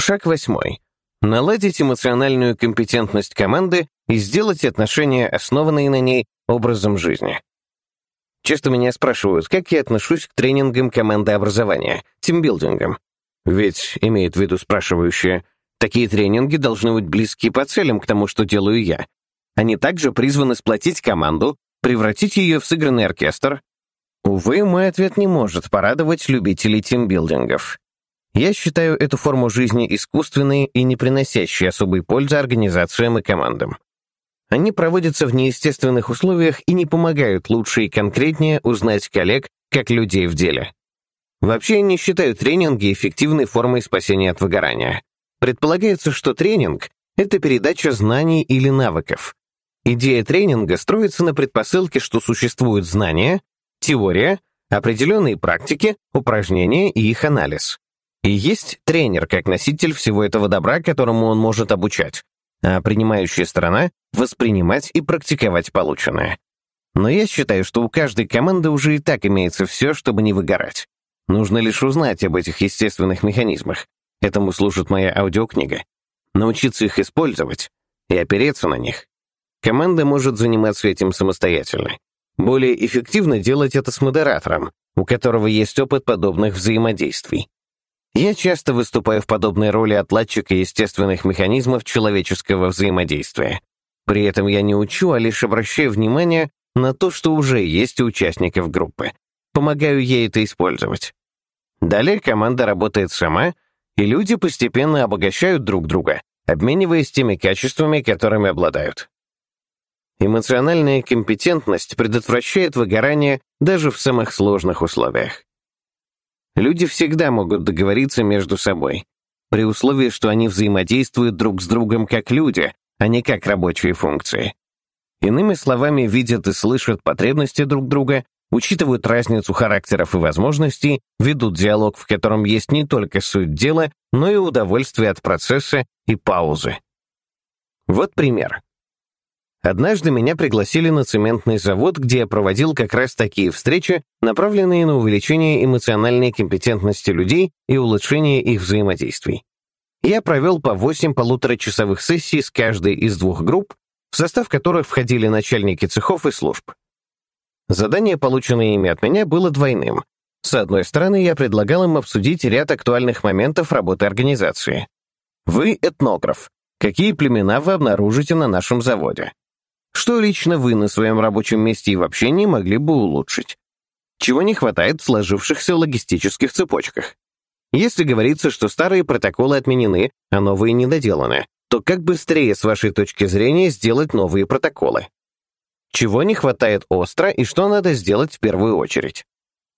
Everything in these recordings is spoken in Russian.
Шаг восьмой. Наладить эмоциональную компетентность команды и сделать отношения, основанные на ней, образом жизни. Часто меня спрашивают, как я отношусь к тренингам команды образования, тимбилдингам. Ведь, имеет в виду спрашивающие, такие тренинги должны быть близки по целям к тому, что делаю я. Они также призваны сплотить команду, превратить ее в сыгранный оркестр. Увы, мой ответ не может порадовать любителей тимбилдингов. Я считаю эту форму жизни искусственной и не приносящей особой пользы организациям и командам. Они проводятся в неестественных условиях и не помогают лучше и конкретнее узнать коллег как людей в деле. Вообще я не считаю тренинги эффективной формой спасения от выгорания. Предполагается, что тренинг — это передача знаний или навыков. Идея тренинга строится на предпосылке, что существуют знания, теория, определенные практики, упражнения и их анализ. И есть тренер как носитель всего этого добра, которому он может обучать, а принимающая сторона — воспринимать и практиковать полученное. Но я считаю, что у каждой команды уже и так имеется все, чтобы не выгорать. Нужно лишь узнать об этих естественных механизмах. Этому служит моя аудиокнига. Научиться их использовать и опереться на них. Команда может заниматься этим самостоятельно. Более эффективно делать это с модератором, у которого есть опыт подобных взаимодействий. Я часто выступаю в подобной роли отладчика естественных механизмов человеческого взаимодействия. При этом я не учу, а лишь обращаю внимание на то, что уже есть у участников группы. Помогаю ей это использовать. Далее команда работает сама, и люди постепенно обогащают друг друга, обмениваясь теми качествами, которыми обладают. Эмоциональная компетентность предотвращает выгорание даже в самых сложных условиях. Люди всегда могут договориться между собой, при условии, что они взаимодействуют друг с другом как люди, а не как рабочие функции. Иными словами, видят и слышат потребности друг друга, учитывают разницу характеров и возможностей, ведут диалог, в котором есть не только суть дела, но и удовольствие от процесса и паузы. Вот пример. Однажды меня пригласили на цементный завод, где я проводил как раз такие встречи, направленные на увеличение эмоциональной компетентности людей и улучшение их взаимодействий. Я провел по 8 полуторачасовых сессий с каждой из двух групп, в состав которых входили начальники цехов и служб. Задание, полученное ими от меня, было двойным. С одной стороны, я предлагал им обсудить ряд актуальных моментов работы организации. Вы этнограф. Какие племена вы обнаружите на нашем заводе? Что лично вы на своем рабочем месте и в общении могли бы улучшить? Чего не хватает в сложившихся логистических цепочках? Если говорится, что старые протоколы отменены, а новые недоделаны, то как быстрее, с вашей точки зрения, сделать новые протоколы? Чего не хватает остро и что надо сделать в первую очередь?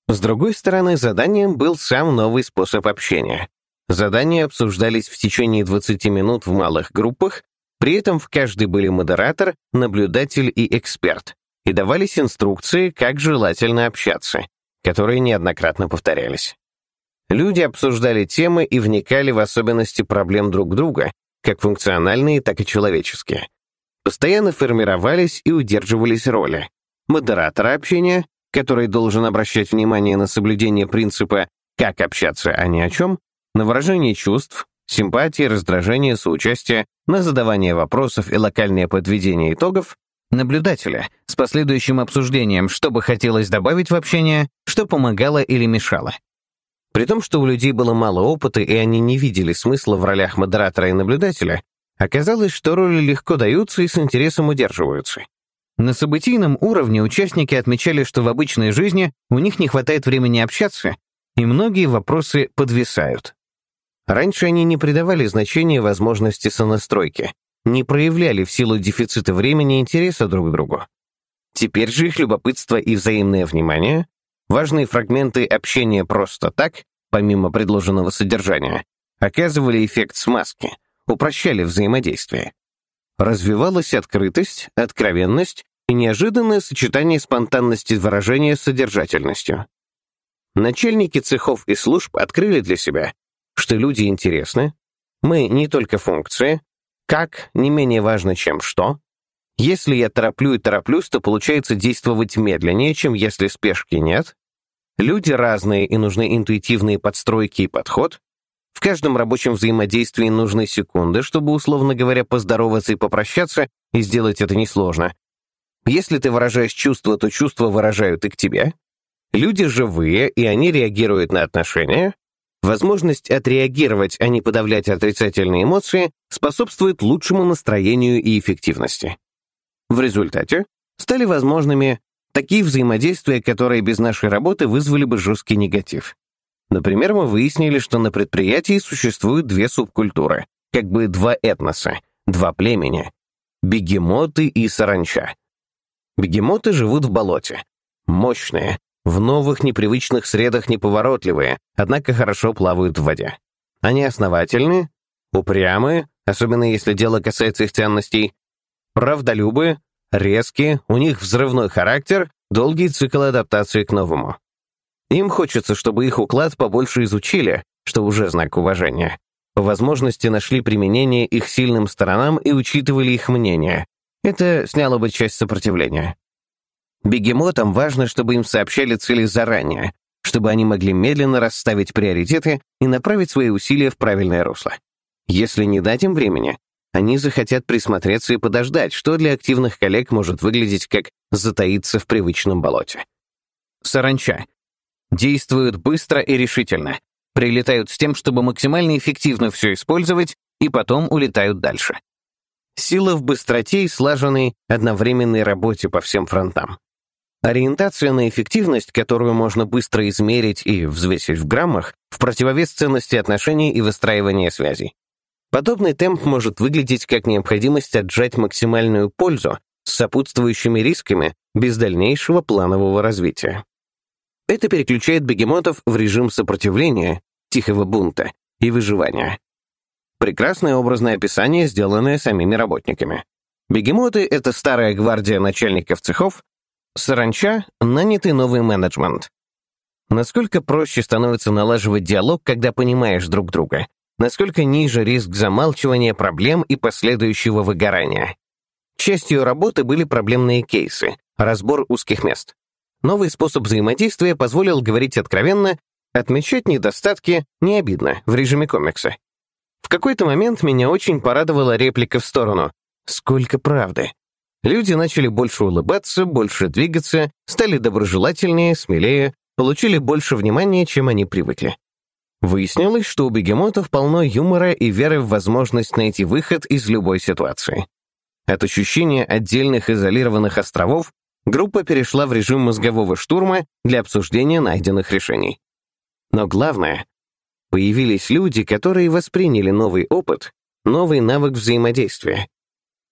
С другой стороны, заданием был сам новый способ общения. Задания обсуждались в течение 20 минут в малых группах при этом в каждой были модератор, наблюдатель и эксперт, и давались инструкции, как желательно общаться, которые неоднократно повторялись. Люди обсуждали темы и вникали в особенности проблем друг друга, как функциональные, так и человеческие. Постоянно формировались и удерживались роли. Модератора общения, который должен обращать внимание на соблюдение принципа «как общаться, а не о чем», на выражение чувств, симпатии, раздражение, соучастие, на задавание вопросов и локальное подведение итогов, наблюдателя с последующим обсуждением, что бы хотелось добавить в общение, что помогало или мешало. При том, что у людей было мало опыта и они не видели смысла в ролях модератора и наблюдателя, оказалось, что роли легко даются и с интересом удерживаются. На событийном уровне участники отмечали, что в обычной жизни у них не хватает времени общаться, и многие вопросы подвисают. Раньше они не придавали значения возможности сонастройки, не проявляли в силу дефицита времени интереса друг к другу. Теперь же их любопытство и взаимное внимание, важные фрагменты общения просто так, помимо предложенного содержания, оказывали эффект смазки, упрощали взаимодействие. Развивалась открытость, откровенность и неожиданное сочетание спонтанности выражения с содержательностью. Начальники цехов и служб открыли для себя, что люди интересны, мы не только функции, как не менее важно, чем что. Если я тороплю и тороплюсь, то получается действовать медленнее, чем если спешки нет. Люди разные и нужны интуитивные подстройки и подход. В каждом рабочем взаимодействии нужны секунды, чтобы, условно говоря, поздороваться и попрощаться, и сделать это несложно. Если ты выражаешь чувства, то чувства выражают и к тебе. Люди живые, и они реагируют на отношения. Возможность отреагировать, а не подавлять отрицательные эмоции, способствует лучшему настроению и эффективности. В результате стали возможными такие взаимодействия, которые без нашей работы вызвали бы жесткий негатив. Например, мы выяснили, что на предприятии существуют две субкультуры, как бы два этноса, два племени — бегемоты и саранча. Бегемоты живут в болоте. Мощные, в новых непривычных средах неповоротливые, однако хорошо плавают в воде. Они основательны, упрямы, особенно если дело касается их ценностей, правдолюбы, резкие, у них взрывной характер, долгий цикл адаптации к новому. Им хочется, чтобы их уклад побольше изучили, что уже знак уважения. По возможности нашли применение их сильным сторонам и учитывали их мнение. Это сняло бы часть сопротивления. Бегемотам важно, чтобы им сообщали цели заранее, чтобы они могли медленно расставить приоритеты и направить свои усилия в правильное русло. Если не дать им времени, они захотят присмотреться и подождать, что для активных коллег может выглядеть как затаиться в привычном болоте. Саранча Действуют быстро и решительно. Прилетают с тем, чтобы максимально эффективно все использовать, и потом улетают дальше. Сила в быстроте и слаженной одновременной работе по всем фронтам. Ориентация на эффективность, которую можно быстро измерить и взвесить в граммах, в противовес ценности отношений и выстраивания связей. Подобный темп может выглядеть как необходимость отжать максимальную пользу с сопутствующими рисками без дальнейшего планового развития. Это переключает бегемотов в режим сопротивления, тихого бунта и выживания. Прекрасное образное описание, сделанное самими работниками. Бегемоты — это старая гвардия начальников цехов, саранча — нанятый новый менеджмент. Насколько проще становится налаживать диалог, когда понимаешь друг друга, насколько ниже риск замалчивания проблем и последующего выгорания. Частью работы были проблемные кейсы, разбор узких мест. Новый способ взаимодействия позволил говорить откровенно, отмечать недостатки не обидно в режиме комикса. В какой-то момент меня очень порадовала реплика в сторону «Сколько правды». Люди начали больше улыбаться, больше двигаться, стали доброжелательнее, смелее, получили больше внимания, чем они привыкли. Выяснилось, что у бегемотов полно юмора и веры в возможность найти выход из любой ситуации. От ощущения отдельных изолированных островов группа перешла в режим мозгового штурма для обсуждения найденных решений. Но главное, появились люди, которые восприняли новый опыт, новый навык взаимодействия.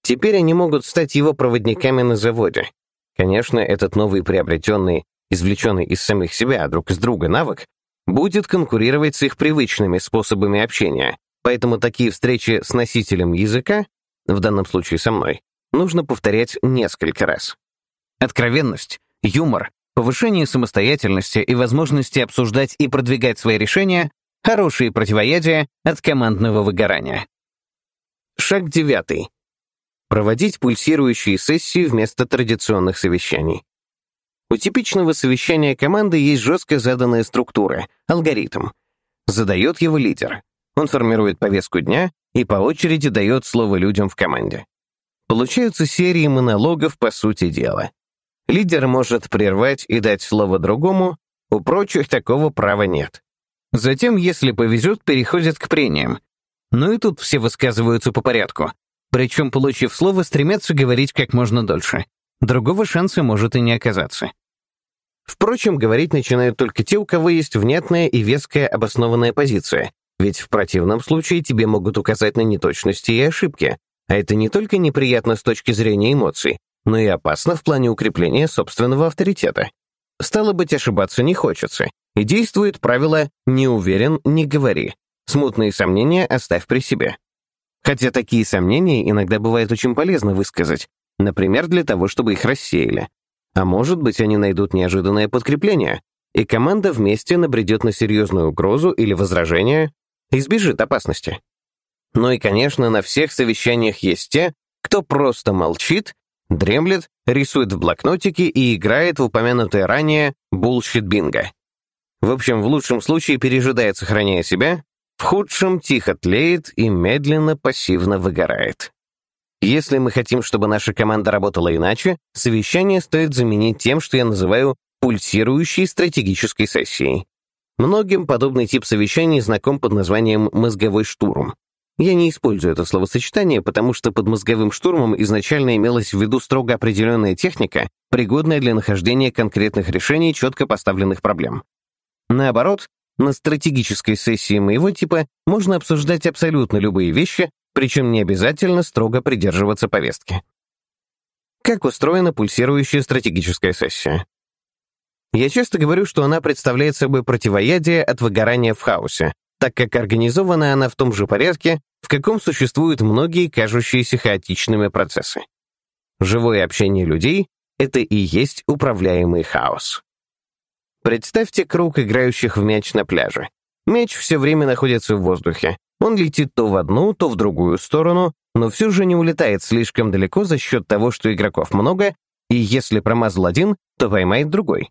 Теперь они могут стать его проводниками на заводе. Конечно, этот новый приобретенный, извлеченный из самих себя друг из друга навык, будет конкурировать с их привычными способами общения, поэтому такие встречи с носителем языка, в данном случае со мной, нужно повторять несколько раз. Откровенность, юмор, повышение самостоятельности и возможности обсуждать и продвигать свои решения — хорошие противоядия от командного выгорания. Шаг девятый. Проводить пульсирующие сессии вместо традиционных совещаний. У типичного совещания команды есть жестко заданная структура, алгоритм. Задает его лидер. Он формирует повестку дня и по очереди дает слово людям в команде. Получаются серии монологов по сути дела. Лидер может прервать и дать слово другому, у прочих такого права нет. Затем, если повезет, переходят к прениям. Но и тут все высказываются по порядку. Причем, получив слово, стремятся говорить как можно дольше. Другого шанса может и не оказаться. Впрочем, говорить начинают только те, у кого есть внятная и веская обоснованная позиция, ведь в противном случае тебе могут указать на неточности и ошибки, а это не только неприятно с точки зрения эмоций, но и опасно в плане укрепления собственного авторитета. Стало быть, ошибаться не хочется, и действует правило «не уверен, не говори». Смутные сомнения оставь при себе. Хотя такие сомнения иногда бывает очень полезно высказать, например, для того, чтобы их рассеяли. А может быть, они найдут неожиданное подкрепление, и команда вместе набредет на серьезную угрозу или возражение, избежит опасности. Ну и, конечно, на всех совещаниях есть те, кто просто молчит Дремлет, рисует в блокнотике и играет в упомянутое ранее bullshit-бинго. В общем, в лучшем случае пережидает, сохраняя себя, В худшем тихо тлеет и медленно пассивно выгорает. Если мы хотим, чтобы наша команда работала иначе, совещание стоит заменить тем, что я называю пульсирующей стратегической сессией. Многим подобный тип совещаний знаком под названием «мозговой штурм». Я не использую это словосочетание, потому что под мозговым штурмом изначально имелась в виду строго определенная техника, пригодная для нахождения конкретных решений четко поставленных проблем. Наоборот, на стратегической сессии моего типа можно обсуждать абсолютно любые вещи, причем не обязательно строго придерживаться повестки. Как устроена пульсирующая стратегическая сессия? Я часто говорю, что она представляет собой противоядие от выгорания в хаосе, так как организована она в том же порядке, в каком существуют многие кажущиеся хаотичными процессы. Живое общение людей — это и есть управляемый хаос. Представьте круг играющих в мяч на пляже. Мяч все время находится в воздухе. Он летит то в одну, то в другую сторону, но все же не улетает слишком далеко за счет того, что игроков много, и если промазал один, то поймает другой.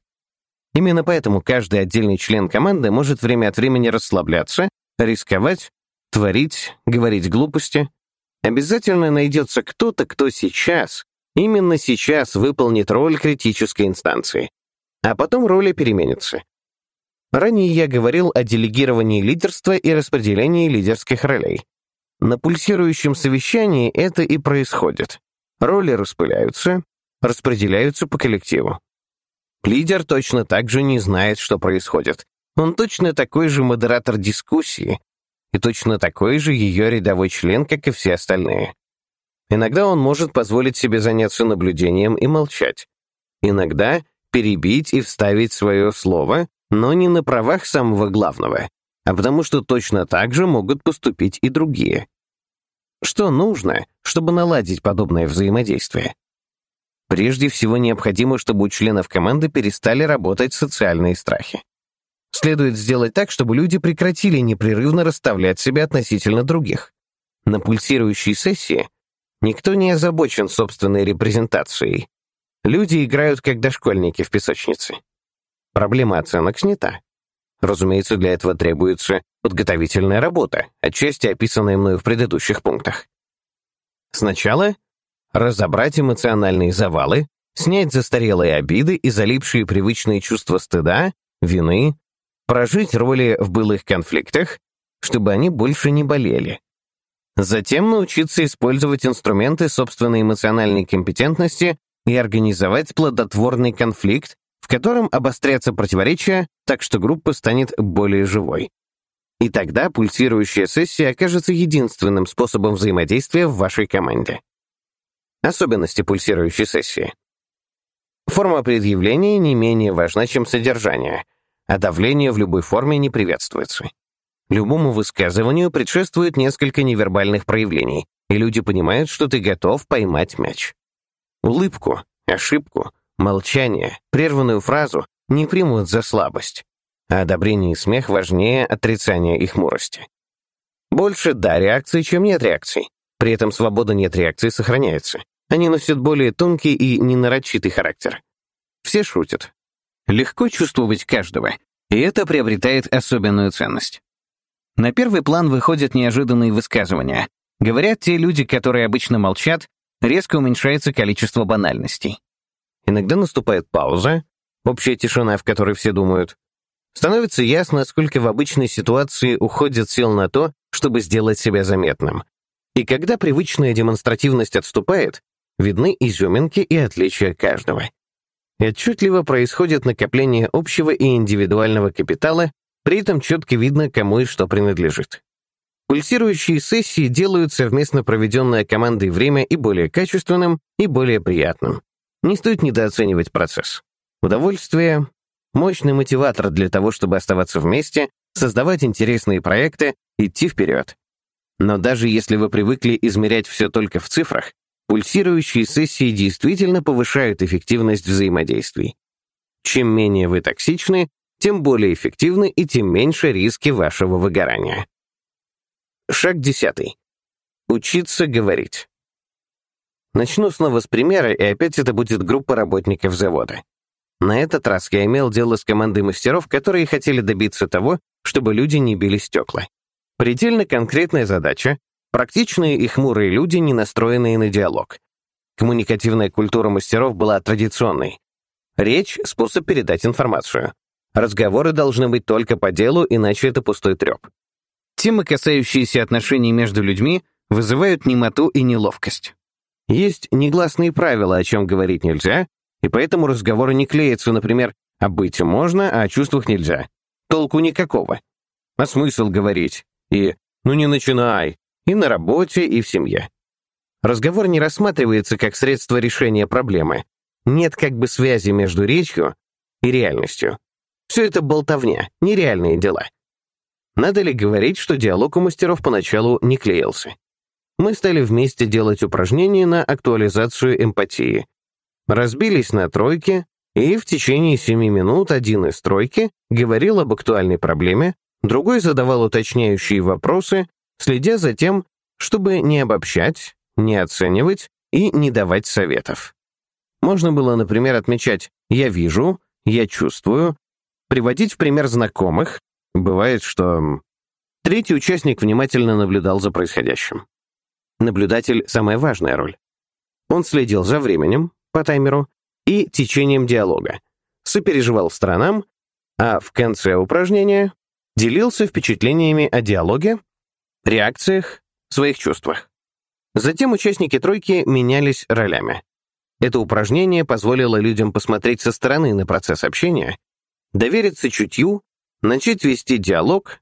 Именно поэтому каждый отдельный член команды может время от времени расслабляться, рисковать, творить, говорить глупости. Обязательно найдется кто-то, кто сейчас, именно сейчас выполнит роль критической инстанции. А потом роли переменятся. Ранее я говорил о делегировании лидерства и распределении лидерских ролей. На пульсирующем совещании это и происходит. Роли распыляются, распределяются по коллективу. Лидер точно так же не знает, что происходит. Он точно такой же модератор дискуссии и точно такой же ее рядовой член, как и все остальные. Иногда он может позволить себе заняться наблюдением и молчать. Иногда перебить и вставить свое слово, но не на правах самого главного, а потому что точно так же могут поступить и другие. Что нужно, чтобы наладить подобное взаимодействие? Прежде всего необходимо, чтобы у членов команды перестали работать социальные страхи. Следует сделать так, чтобы люди прекратили непрерывно расставлять себя относительно других. На пульсирующей сессии никто не озабочен собственной репрезентацией. Люди играют как дошкольники в песочнице. Проблема оценок снята. Разумеется, для этого требуется подготовительная работа, отчасти описанная мною в предыдущих пунктах. Сначала разобрать эмоциональные завалы, снять застарелые обиды и залипшие привычные чувства стыда, вины, прожить роли в былых конфликтах, чтобы они больше не болели. Затем научиться использовать инструменты собственной эмоциональной компетентности и организовать плодотворный конфликт, в котором обострятся противоречия, так что группа станет более живой. И тогда пульсирующая сессия окажется единственным способом взаимодействия в вашей команде. Особенности пульсирующей сессии. Форма предъявления не менее важна, чем содержание, а давление в любой форме не приветствуется. Любому высказыванию предшествует несколько невербальных проявлений, и люди понимают, что ты готов поймать мяч. Улыбку, ошибку, молчание, прерванную фразу не примут за слабость, а одобрение и смех важнее отрицания и хмурости. Больше «да» реакции, чем «нет» реакций. При этом свобода «нет» реакции сохраняется. Они носят более тонкий и ненарочитый характер. Все шутят. Легко чувствовать каждого, и это приобретает особенную ценность. На первый план выходят неожиданные высказывания. Говорят те люди, которые обычно молчат, резко уменьшается количество банальностей. Иногда наступает пауза, общая тишина, в которой все думают. Становится ясно, сколько в обычной ситуации уходит сил на то, чтобы сделать себя заметным. И когда привычная демонстративность отступает, видны изюминки и отличия каждого. И отчетливо происходит накопление общего и индивидуального капитала, при этом четко видно, кому и что принадлежит. Пульсирующие сессии делают совместно проведенное командой время и более качественным, и более приятным. Не стоит недооценивать процесс. Удовольствие — мощный мотиватор для того, чтобы оставаться вместе, создавать интересные проекты, идти вперед. Но даже если вы привыкли измерять все только в цифрах, Пульсирующие сессии действительно повышают эффективность взаимодействий. Чем менее вы токсичны, тем более эффективны и тем меньше риски вашего выгорания. Шаг десятый. Учиться говорить. Начну снова с примера, и опять это будет группа работников завода. На этот раз я имел дело с командой мастеров, которые хотели добиться того, чтобы люди не били стекла. Предельно конкретная задача, практичные и хмурые люди, не настроенные на диалог. Коммуникативная культура мастеров была традиционной. Речь — способ передать информацию. Разговоры должны быть только по делу, иначе это пустой треп. Темы, касающиеся отношений между людьми, вызывают немоту и неловкость. Есть негласные правила, о чем говорить нельзя, и поэтому разговоры не клеятся, например, о быте можно, а о чувствах нельзя. Толку никакого. А смысл говорить? И «ну не начинай», и на работе, и в семье. Разговор не рассматривается как средство решения проблемы. Нет как бы связи между речью и реальностью. Все это болтовня, нереальные дела. Надо ли говорить, что диалог у мастеров поначалу не клеился? Мы стали вместе делать упражнения на актуализацию эмпатии. Разбились на тройки, и в течение семи минут один из тройки говорил об актуальной проблеме, другой задавал уточняющие вопросы, следя за тем, чтобы не обобщать, не оценивать и не давать советов. Можно было, например, отмечать «я вижу», «я чувствую», приводить в пример знакомых. Бывает, что... Третий участник внимательно наблюдал за происходящим. Наблюдатель — самая важная роль. Он следил за временем, по таймеру, и течением диалога, сопереживал сторонам, а в конце упражнения делился впечатлениями о диалоге, реакциях, своих чувствах. Затем участники тройки менялись ролями. Это упражнение позволило людям посмотреть со стороны на процесс общения, довериться чутью, начать вести диалог,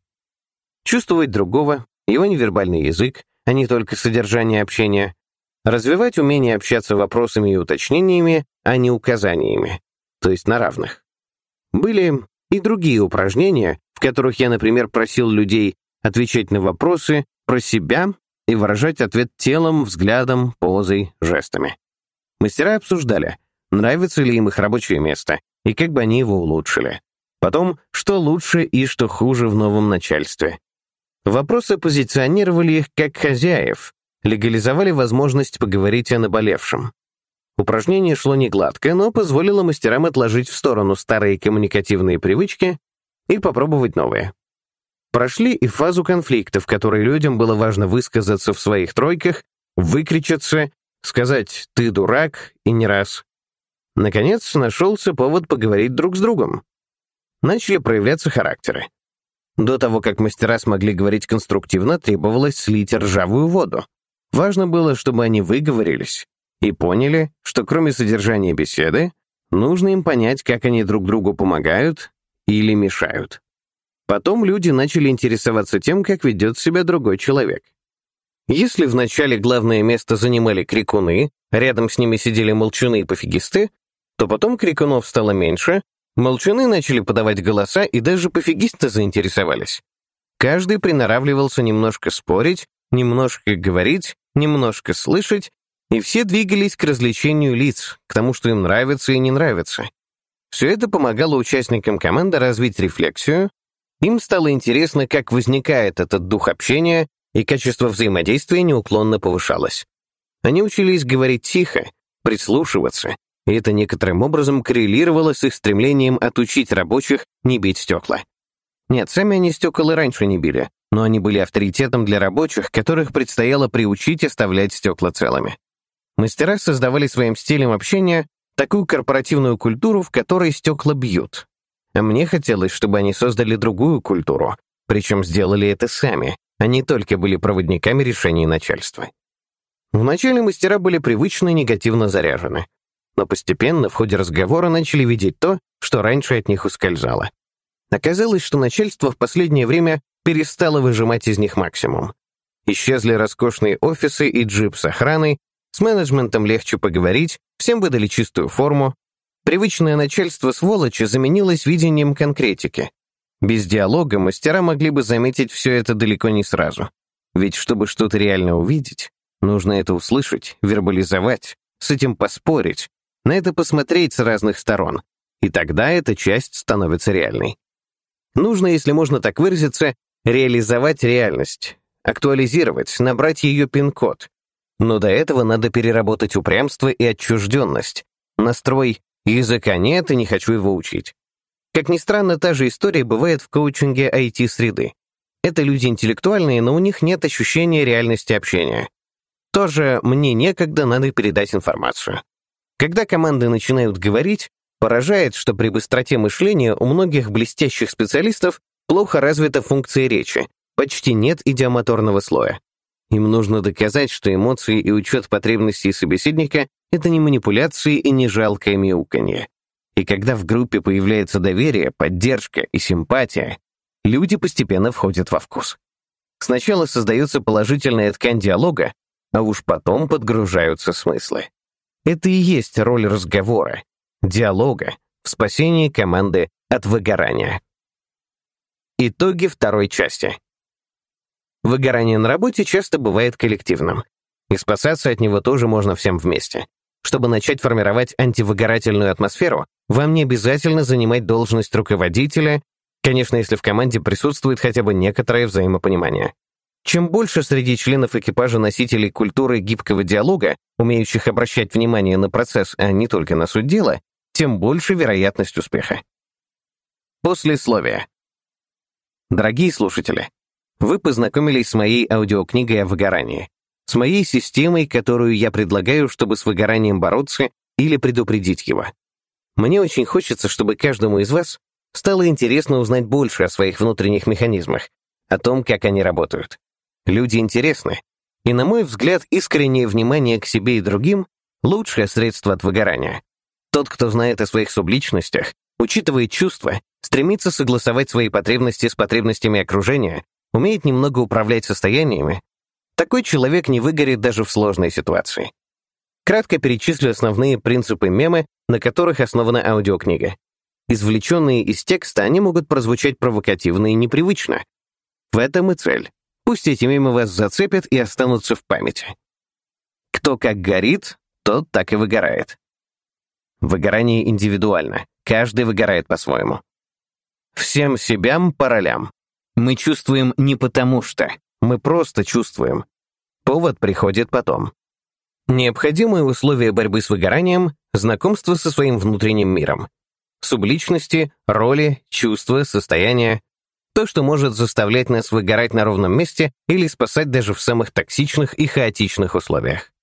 чувствовать другого, его невербальный язык, а не только содержание общения, развивать умение общаться вопросами и уточнениями, а не указаниями, то есть на равных. Были и другие упражнения, в которых я, например, просил людей отвечать на вопросы про себя и выражать ответ телом, взглядом, позой, жестами. Мастера обсуждали, нравится ли им их рабочее место и как бы они его улучшили. Потом, что лучше и что хуже в новом начальстве. Вопросы позиционировали их как хозяев, легализовали возможность поговорить о наболевшем. Упражнение шло не гладко, но позволило мастерам отложить в сторону старые коммуникативные привычки и попробовать новые. Прошли и фазу конфликта, в которой людям было важно высказаться в своих тройках, выкричаться, сказать «ты дурак» и не раз. Наконец, нашелся повод поговорить друг с другом. Начали проявляться характеры. До того, как мастера смогли говорить конструктивно, требовалось слить ржавую воду. Важно было, чтобы они выговорились и поняли, что кроме содержания беседы, нужно им понять, как они друг другу помогают или мешают. Потом люди начали интересоваться тем, как ведет себя другой человек. Если вначале главное место занимали крикуны, рядом с ними сидели молчуны и пофигисты, то потом крикунов стало меньше, молчуны начали подавать голоса и даже пофигисты заинтересовались. Каждый приноравливался немножко спорить, немножко говорить, немножко слышать, и все двигались к развлечению лиц, к тому, что им нравится и не нравится. Все это помогало участникам команды развить рефлексию, им стало интересно, как возникает этот дух общения, и качество взаимодействия неуклонно повышалось. Они учились говорить тихо, прислушиваться, это некоторым образом коррелировало с их стремлением отучить рабочих не бить стекла. Нет, сами они стекол и раньше не били, но они были авторитетом для рабочих, которых предстояло приучить оставлять стекла целыми. Мастера создавали своим стилем общения такую корпоративную культуру, в которой стекла бьют. А мне хотелось, чтобы они создали другую культуру, причем сделали это сами, а не только были проводниками решений начальства. Вначале мастера были привычно негативно заряжены, но постепенно в ходе разговора начали видеть то, что раньше от них ускользало. Оказалось, что начальство в последнее время перестало выжимать из них максимум. Исчезли роскошные офисы и джип с охраной, с менеджментом легче поговорить, всем выдали чистую форму. Привычное начальство сволочи заменилось видением конкретики. Без диалога мастера могли бы заметить все это далеко не сразу. Ведь чтобы что-то реально увидеть, нужно это услышать, вербализовать, с этим поспорить, на это посмотреть с разных сторон. И тогда эта часть становится реальной. Нужно, если можно так выразиться, реализовать реальность, актуализировать, набрать ее пин-код. Но до этого надо переработать упрямство и отчужденность, настрой «языка нет и не хочу его учить». Как ни странно, та же история бывает в коучинге IT-среды. Это люди интеллектуальные, но у них нет ощущения реальности общения. Тоже мне некогда надо передать информацию. Когда команды начинают говорить, поражает, что при быстроте мышления у многих блестящих специалистов плохо развита функция речи, почти нет идиомоторного слоя. Им нужно доказать, что эмоции и учет потребностей собеседника — это не манипуляции и не жалкое мяуканье. И когда в группе появляется доверие, поддержка и симпатия, люди постепенно входят во вкус. Сначала создается положительная ткань диалога, а уж потом подгружаются смыслы. Это и есть роль разговора, диалога в спасении команды от выгорания. Итоги второй части. Выгорание на работе часто бывает коллективным, и спасаться от него тоже можно всем вместе. Чтобы начать формировать антивыгорательную атмосферу, вам не обязательно занимать должность руководителя Конечно, если в команде присутствует хотя бы некоторое взаимопонимание. Чем больше среди членов экипажа носителей культуры гибкого диалога, умеющих обращать внимание на процесс, а не только на суть дела, тем больше вероятность успеха. Послесловие. Дорогие слушатели, вы познакомились с моей аудиокнигой о выгорании, с моей системой, которую я предлагаю, чтобы с выгоранием бороться или предупредить его. Мне очень хочется, чтобы каждому из вас стало интересно узнать больше о своих внутренних механизмах, о том, как они работают. Люди интересны, и, на мой взгляд, искреннее внимание к себе и другим — лучшее средство от выгорания. Тот, кто знает о своих субличностях, учитывает чувства, стремится согласовать свои потребности с потребностями окружения, умеет немного управлять состояниями, такой человек не выгорит даже в сложной ситуации. Кратко перечислю основные принципы мемы, на которых основана аудиокнига. Извлеченные из текста, они могут прозвучать провокативно и непривычно. В этом и цель. Пусть эти мемы вас зацепят и останутся в памяти. Кто как горит, тот так и выгорает. Выгорание индивидуально. Каждый выгорает по-своему. Всем себям по ролям. Мы чувствуем не потому что, мы просто чувствуем. Повод приходит потом. Необходимые условия борьбы с выгоранием — знакомство со своим внутренним миром, субличности, роли, чувства, состояния. То, что может заставлять нас выгорать на ровном месте или спасать даже в самых токсичных и хаотичных условиях.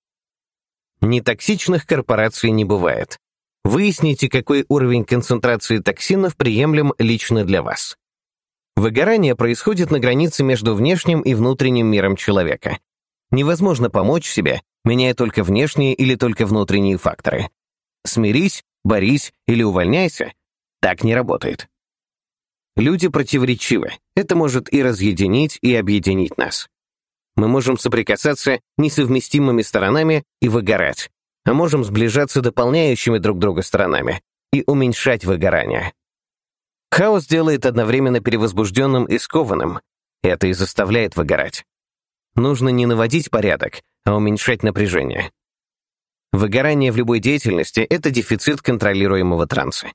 Нетоксичных корпораций не бывает. Выясните, какой уровень концентрации токсинов приемлем лично для вас. Выгорание происходит на границе между внешним и внутренним миром человека. Невозможно помочь себе, меняя только внешние или только внутренние факторы. Смирись борись или увольняйся, так не работает. Люди противоречивы. Это может и разъединить, и объединить нас. Мы можем соприкасаться несовместимыми сторонами и выгорать, а можем сближаться дополняющими друг друга сторонами и уменьшать выгорание. Хаос делает одновременно перевозбужденным и скованным. Это и заставляет выгорать. Нужно не наводить порядок, а уменьшать напряжение. Выгорание в любой деятельности — это дефицит контролируемого транса.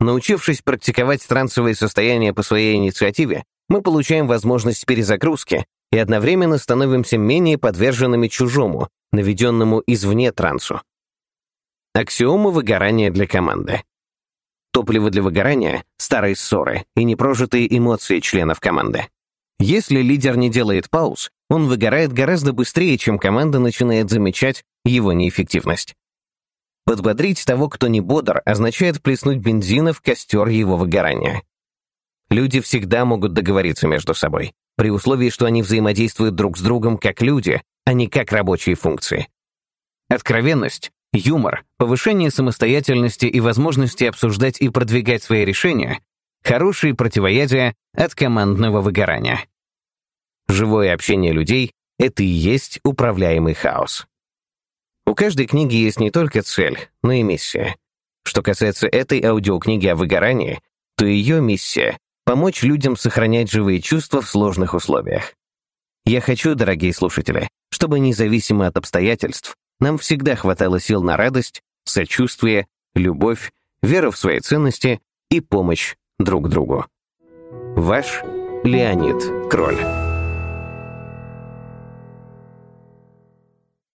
Научившись практиковать трансовые состояния по своей инициативе, мы получаем возможность перезагрузки и одновременно становимся менее подверженными чужому, наведенному извне трансу. Аксиома выгорания для команды. Топливо для выгорания — старые ссоры и непрожитые эмоции членов команды. Если лидер не делает пауз, он выгорает гораздо быстрее, чем команда начинает замечать его неэффективность. Подбодрить того, кто не бодр, означает плеснуть бензина в костер его выгорания. Люди всегда могут договориться между собой, при условии, что они взаимодействуют друг с другом как люди, а не как рабочие функции. Откровенность, юмор, повышение самостоятельности и возможности обсуждать и продвигать свои решения — хорошие противоядия от командного выгорания. Живое общение людей — это и есть управляемый хаос. У каждой книги есть не только цель, но и миссия. Что касается этой аудиокниги о выгорании, то ее миссия — помочь людям сохранять живые чувства в сложных условиях. Я хочу, дорогие слушатели, чтобы независимо от обстоятельств нам всегда хватало сил на радость, сочувствие, любовь, веру в свои ценности и помощь друг другу. Ваш Леонид Кроль